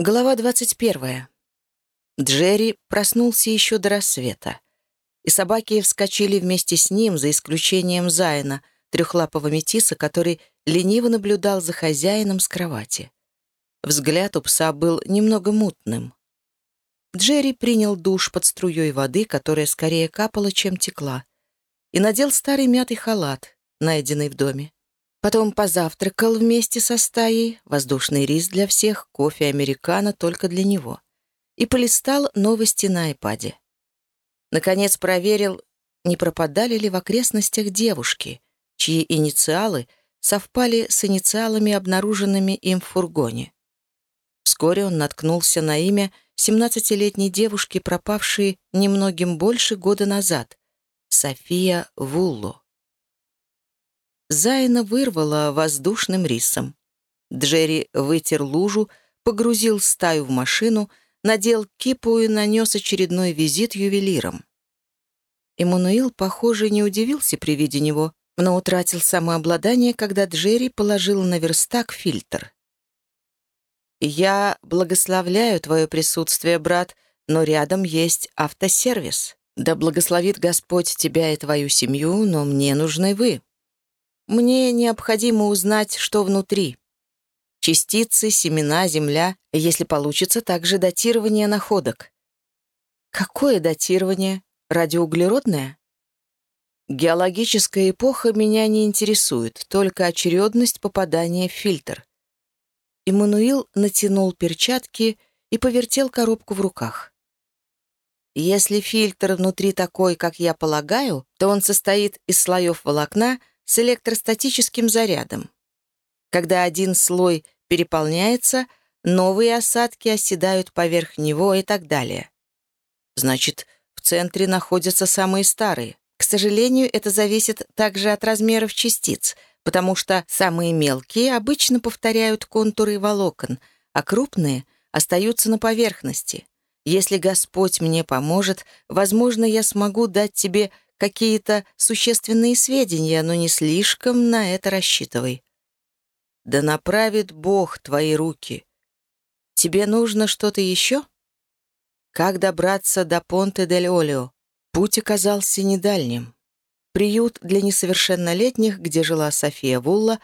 Глава 21. Джерри проснулся еще до рассвета, и собаки вскочили вместе с ним, за исключением Зайна, трехлапого метиса, который лениво наблюдал за хозяином с кровати. Взгляд у пса был немного мутным. Джерри принял душ под струей воды, которая скорее капала, чем текла, и надел старый мятый халат, найденный в доме. Потом позавтракал вместе со стаей, воздушный рис для всех, кофе американо только для него. И полистал новости на айпаде. Наконец проверил, не пропадали ли в окрестностях девушки, чьи инициалы совпали с инициалами, обнаруженными им в фургоне. Вскоре он наткнулся на имя 17-летней девушки, пропавшей немногим больше года назад, София Вулло. Зайна вырвала воздушным рисом. Джерри вытер лужу, погрузил стаю в машину, надел кипу и нанес очередной визит ювелирам. Эммануил, похоже, не удивился при виде него, но утратил самообладание, когда Джерри положил на верстак фильтр. «Я благословляю твое присутствие, брат, но рядом есть автосервис. Да благословит Господь тебя и твою семью, но мне нужны вы». Мне необходимо узнать, что внутри. Частицы, семена, земля, если получится, также датирование находок. Какое датирование? Радиоуглеродное? Геологическая эпоха меня не интересует, только очередность попадания в фильтр. Иммануил натянул перчатки и повертел коробку в руках. Если фильтр внутри такой, как я полагаю, то он состоит из слоев волокна, с электростатическим зарядом. Когда один слой переполняется, новые осадки оседают поверх него и так далее. Значит, в центре находятся самые старые. К сожалению, это зависит также от размеров частиц, потому что самые мелкие обычно повторяют контуры волокон, а крупные остаются на поверхности. Если Господь мне поможет, возможно, я смогу дать тебе какие-то существенные сведения, но не слишком на это рассчитывай. Да направит Бог твои руки. Тебе нужно что-то еще? Как добраться до Понте-дель-Олео? Путь оказался недальним. Приют для несовершеннолетних, где жила София Вулла,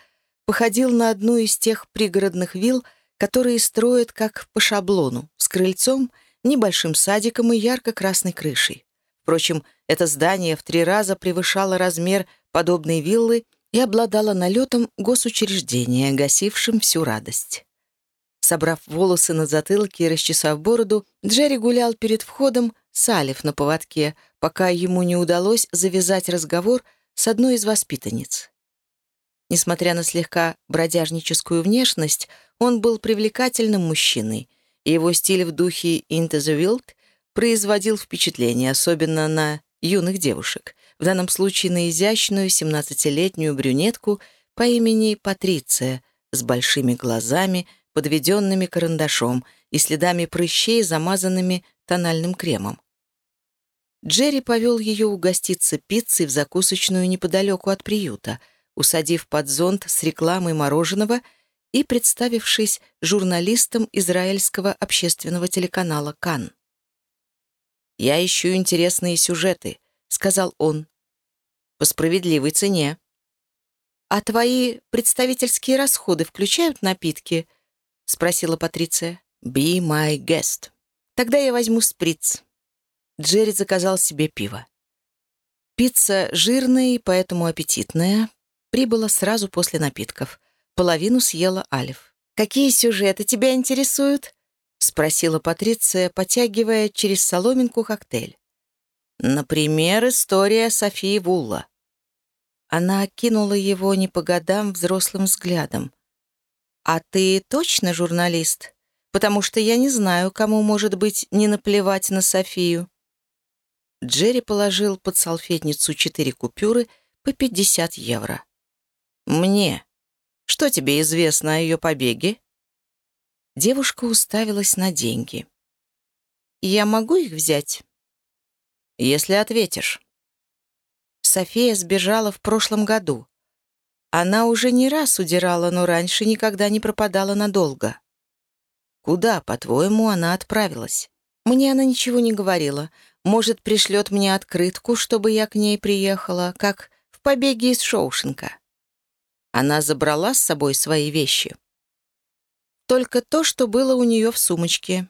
походил на одну из тех пригородных вилл, которые строят как по шаблону, с крыльцом, небольшим садиком и ярко-красной крышей. Впрочем, это здание в три раза превышало размер подобной виллы и обладало налетом госучреждения, гасившим всю радость. Собрав волосы на затылке и расчесав бороду, Джерри гулял перед входом салив на поводке, пока ему не удалось завязать разговор с одной из воспитанниц. Несмотря на слегка бродяжническую внешность, он был привлекательным мужчиной, и его стиль в духе «Into the Wild» производил впечатление, особенно на юных девушек, в данном случае на изящную 17-летнюю брюнетку по имени Патриция с большими глазами, подведенными карандашом и следами прыщей, замазанными тональным кремом. Джерри повел ее угоститься пиццей в закусочную неподалеку от приюта, усадив под зонт с рекламой мороженого и представившись журналистом израильского общественного телеканала «Кан». «Я ищу интересные сюжеты», — сказал он. «По справедливой цене». «А твои представительские расходы включают напитки?» — спросила Патриция. «Be my guest». «Тогда я возьму сприц». Джерри заказал себе пиво. Пицца жирная и поэтому аппетитная. Прибыла сразу после напитков. Половину съела Алиф. «Какие сюжеты тебя интересуют?» — спросила Патриция, потягивая через соломинку коктейль. «Например, история Софии Вулла». Она окинула его не по годам взрослым взглядом. «А ты точно журналист? Потому что я не знаю, кому, может быть, не наплевать на Софию». Джерри положил под салфетницу четыре купюры по 50 евро. «Мне. Что тебе известно о ее побеге?» Девушка уставилась на деньги. «Я могу их взять?» «Если ответишь». София сбежала в прошлом году. Она уже не раз удирала, но раньше никогда не пропадала надолго. Куда, по-твоему, она отправилась? Мне она ничего не говорила. Может, пришлет мне открытку, чтобы я к ней приехала, как в побеге из Шоушенка. Она забрала с собой свои вещи. Только то, что было у нее в сумочке.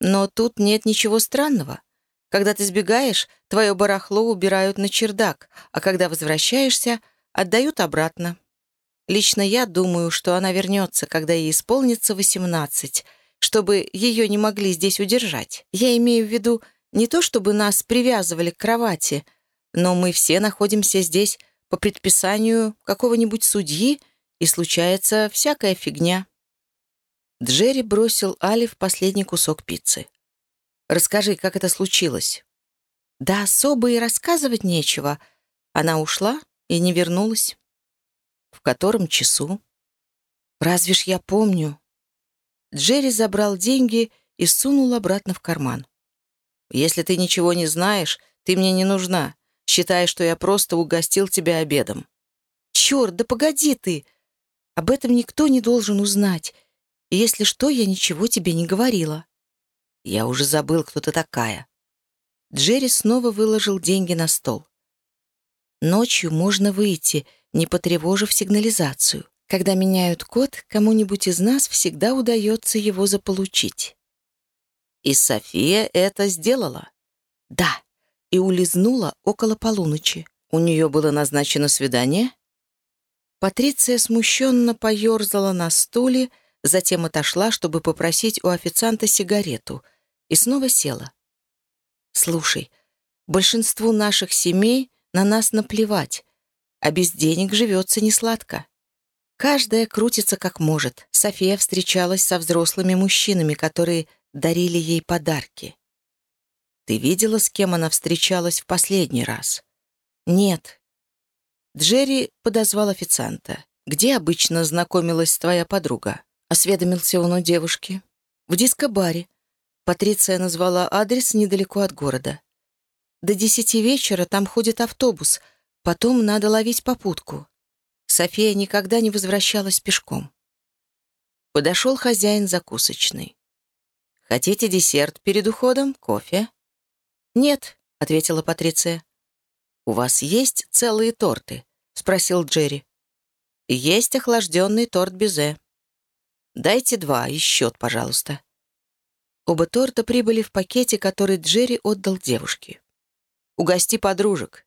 Но тут нет ничего странного. Когда ты сбегаешь, твое барахло убирают на чердак, а когда возвращаешься, отдают обратно. Лично я думаю, что она вернется, когда ей исполнится 18, чтобы ее не могли здесь удержать. Я имею в виду не то, чтобы нас привязывали к кровати, но мы все находимся здесь по предписанию какого-нибудь судьи, и случается всякая фигня». Джерри бросил Али в последний кусок пиццы. «Расскажи, как это случилось?» «Да особо и рассказывать нечего. Она ушла и не вернулась». «В котором часу?» «Разве ж я помню?» Джерри забрал деньги и сунул обратно в карман. «Если ты ничего не знаешь, ты мне не нужна. Считай, что я просто угостил тебя обедом». «Черт, да погоди ты! Об этом никто не должен узнать. Если что, я ничего тебе не говорила». «Я уже забыл, кто ты такая». Джерри снова выложил деньги на стол. «Ночью можно выйти, не потревожив сигнализацию. Когда меняют код, кому-нибудь из нас всегда удается его заполучить. И София это сделала? Да, и улизнула около полуночи. У нее было назначено свидание? Патриция смущенно поерзала на стуле, затем отошла, чтобы попросить у официанта сигарету, и снова села. «Слушай, большинству наших семей на нас наплевать, а без денег живется несладко. Каждая крутится как может. София встречалась со взрослыми мужчинами, которые дарили ей подарки. Ты видела, с кем она встречалась в последний раз? Нет. Джерри подозвал официанта. «Где обычно знакомилась твоя подруга?» Осведомился он у девушки. «В диско-баре». Патриция назвала адрес недалеко от города. «До десяти вечера там ходит автобус, потом надо ловить попутку. София никогда не возвращалась пешком. Подошел хозяин закусочной. «Хотите десерт перед уходом? Кофе?» «Нет», — ответила Патриция. «У вас есть целые торты?» — спросил Джерри. «Есть охлажденный торт безе. Дайте два и счет, пожалуйста». Оба торта прибыли в пакете, который Джерри отдал девушке. «Угости подружек».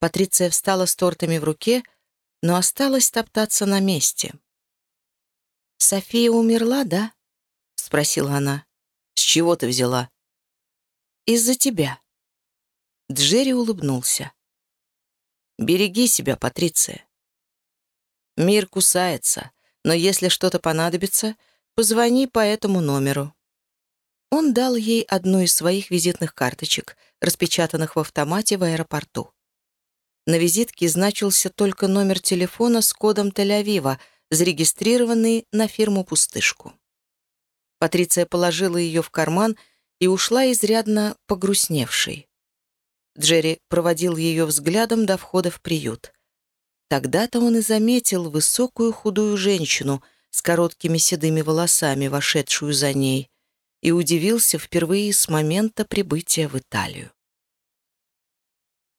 Патриция встала с тортами в руке, — но осталось топтаться на месте. «София умерла, да?» — спросила она. «С чего ты взяла?» «Из-за тебя». Джерри улыбнулся. «Береги себя, Патриция. Мир кусается, но если что-то понадобится, позвони по этому номеру». Он дал ей одну из своих визитных карточек, распечатанных в автомате в аэропорту. На визитке значился только номер телефона с кодом Тель-Авива, зарегистрированный на фирму «Пустышку». Патриция положила ее в карман и ушла изрядно погрустневшей. Джерри проводил ее взглядом до входа в приют. Тогда-то он и заметил высокую худую женщину с короткими седыми волосами, вошедшую за ней, и удивился впервые с момента прибытия в Италию.